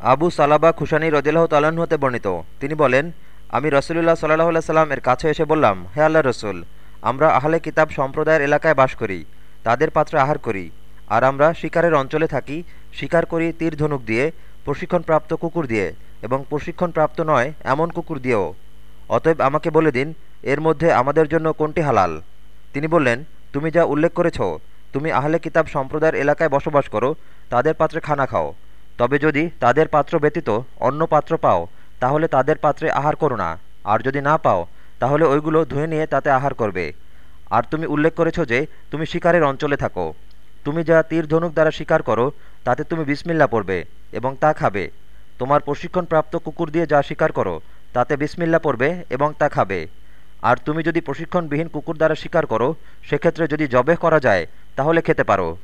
আবু সালাবা খুশানি রদিল্লাহ তালাহ হতে বর্ণিত। তিনি বলেন, আমি রসুলুল্লাহ সাল্লাহ সাল্লাম এর কাছে এসে বললাম, হে আল্লাহ রসুল, আমরা আহলে কিতাব সম্প্রদায়ের এলাকায় বাস করি, তাদের পাত্রে আহার করি, আর আমরা শিকারের অঞ্চলে থাকি, শিকার করি তীর ধনুক দিয়ে, প্রশিক্ষণপ্রাপ্ত কুকুর দিয়ে, এবং প্রশিক্ষণপ্রাপ্ত নয়, এমন কুকুর দিয়েও। অতএব আমাকে বলে দিন, এর মধ্যে আমাদের জন্য কোনটি হালাল? তিনি বললেন, তুমি যা উল্লেখ করেছ, তুমি আহলে কিতাব সম্প্রদায়ের এলাকায় বসবাস করো, তাদের পাত্রে খানা খাও তবে যদি তাদের পাত্র ব্যতীত অন্য পাত্র পাও, তাহলে তাদের পাত্রে আহার করো না। আর যদি না পাও, তাহলে ওইগুলো ধুয়ে নিয়ে তাতে আহার করবে। আর তুমি উল্লেখ করেছ যে তুমি শিকারের অঞ্চলে থাকো। তুমি যা তীর ধনুক দ্বারা শিকার করো, তাতে তুমি বিসমিল্লা পড়বে এবং তা খাবে। তোমার প্রশিক্ষণপ্রাপ্ত কুকুর দিয়ে যা শিকার করো, তাতে বিসমিল্লা পড়বে এবং তা খাবে। আর তুমি যদি প্রশিক্ষণবিহীন কুকুর দ্বারা শিকার করো, সেক্ষেত্রে যদি জবেহ করা যায়, তাহলে খেতে পারো।